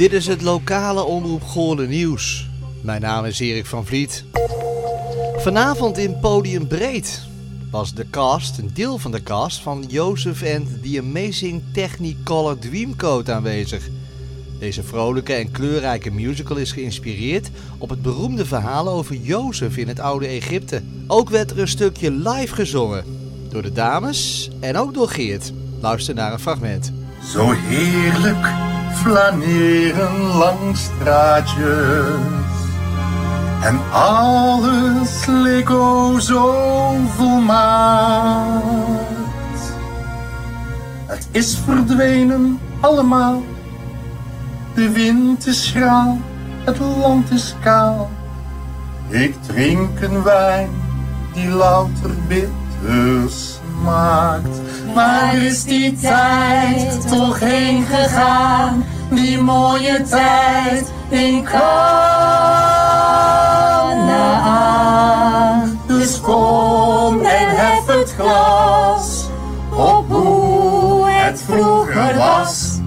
Dit is het lokale Omroep Goorlen nieuws. Mijn naam is Erik van Vliet. Vanavond in Podium Breed was de cast, een deel van de cast van Joseph and the Amazing Technicolor Dreamcoat aanwezig. Deze vrolijke en kleurrijke musical is geïnspireerd op het beroemde verhaal over Jozef in het oude Egypte. Ook werd er een stukje live gezongen door de dames en ook door Geert. Luister naar een fragment. Zo heerlijk flaneren langs straatjes. En alles leek o zo volmaakt. Het is verdwenen allemaal. De wind is schraal, het land is kaal. Ik drink een wijn die louter bitter Waar is die tijd toch heen gegaan? Die mooie tijd in Canaan. Dus kom en hef het glas op hoe het vroeger was.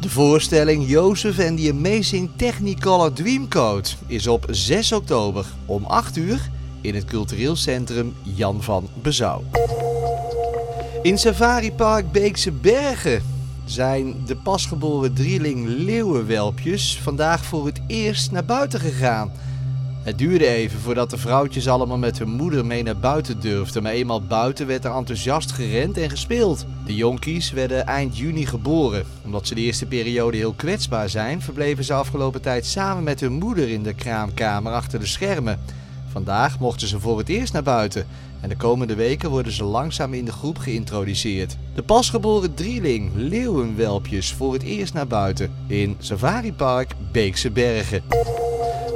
De voorstelling Jozef en the Amazing Technicolor Dreamcoat is op 6 oktober om 8 uur in het cultureel centrum Jan van Bezouw. In Safari Park Beekse Bergen zijn de pasgeboren drieling leeuwenwelpjes vandaag voor het eerst naar buiten gegaan. Het duurde even voordat de vrouwtjes allemaal met hun moeder mee naar buiten durfden, maar eenmaal buiten werd er enthousiast gerend en gespeeld. De jonkies werden eind juni geboren. Omdat ze de eerste periode heel kwetsbaar zijn, verbleven ze afgelopen tijd samen met hun moeder in de kraamkamer achter de schermen. Vandaag mochten ze voor het eerst naar buiten en de komende weken worden ze langzaam in de groep geïntroduceerd. De pasgeboren drieling leeuwenwelpjes voor het eerst naar buiten in Safari Park Beekse Bergen.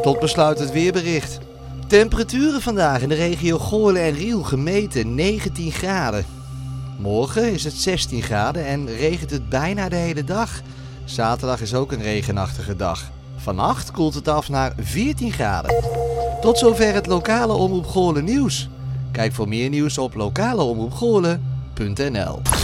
Tot besluit het weerbericht. Temperaturen vandaag in de regio Goorlen en Riel gemeten 19 graden. Morgen is het 16 graden en regent het bijna de hele dag. Zaterdag is ook een regenachtige dag. Vannacht koelt het af naar 14 graden. Tot zover het lokale Omroep Goorlen nieuws. Kijk voor meer nieuws op lokaleomroepgoorlen.nl